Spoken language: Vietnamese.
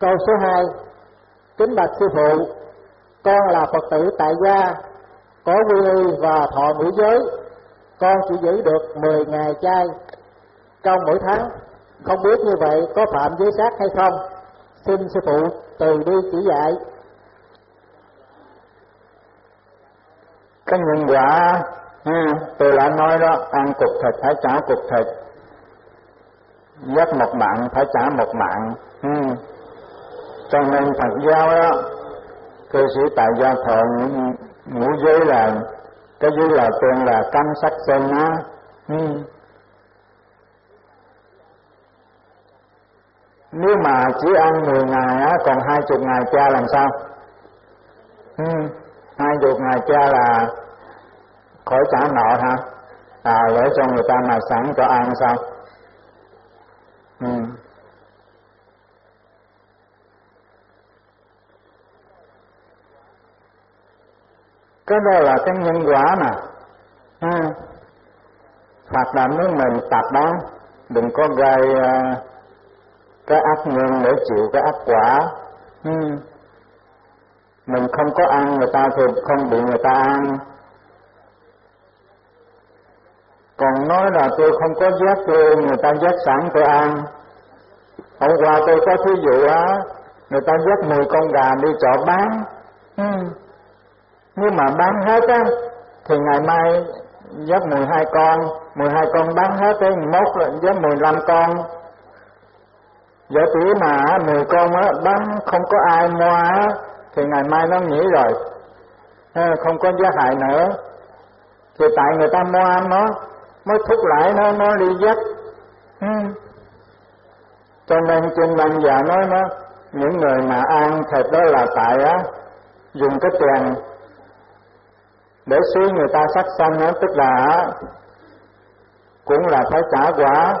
câu số 2 kính bạch sư phụ con là phật tử tại gia có quy y và thọ ngũ giới. Con chỉ giữ được 10 ngày chay. Trong mỗi tháng không biết như vậy có phạm giới sát hay không? Xin sư phụ từ bi chỉ dạy. Cái nhân quả ha, tôi đã nói đó ăn cục thịt phải trả cục thịt. Giết một mạng phải trả một mạng ừ, cho nên phật giáo đó, cư sĩ tại gia thọ ngũ giới là, cái giới là tên là cấm sắc sinh á. Ừ. Nếu mà chỉ ăn 10 ngày á, còn hai chục ngày cha làm sao? Ừ. Hai chục ngày cha là khỏi trả nợ ha à để cho người ta mà sẵn cho ăn sao? Ừ. cái đó là cái nhân quả mà ừ. phạt làm nước mình tập đó đừng có gây uh, cái ác nhân để chịu cái ác quả ừ. mình không có ăn người ta thì không bị người ta ăn còn nói là tôi không có giác tôi người ta giác sẵn tôi ăn hôm qua tôi có thí dụ á người ta giác 10 con gà đi chợ bán ừ nếu mà bán hết á, thì ngày mai giác 12 con 12 con bán hết tới mốt là 15 con. Giả tỷ mà 10 con á, bán không có ai mua á, thì ngày mai nó nghỉ rồi. Ờ, không có giá hại nữa. Thì tại người ta mua ăn nó, mới thúc lại nó nó đi dắt ừ. cho nên trên ban già nói nó những người mà ăn thịt đó là tại á, dùng cái tiền để xí người ta sát sanh á tức là cũng là phải trả quả.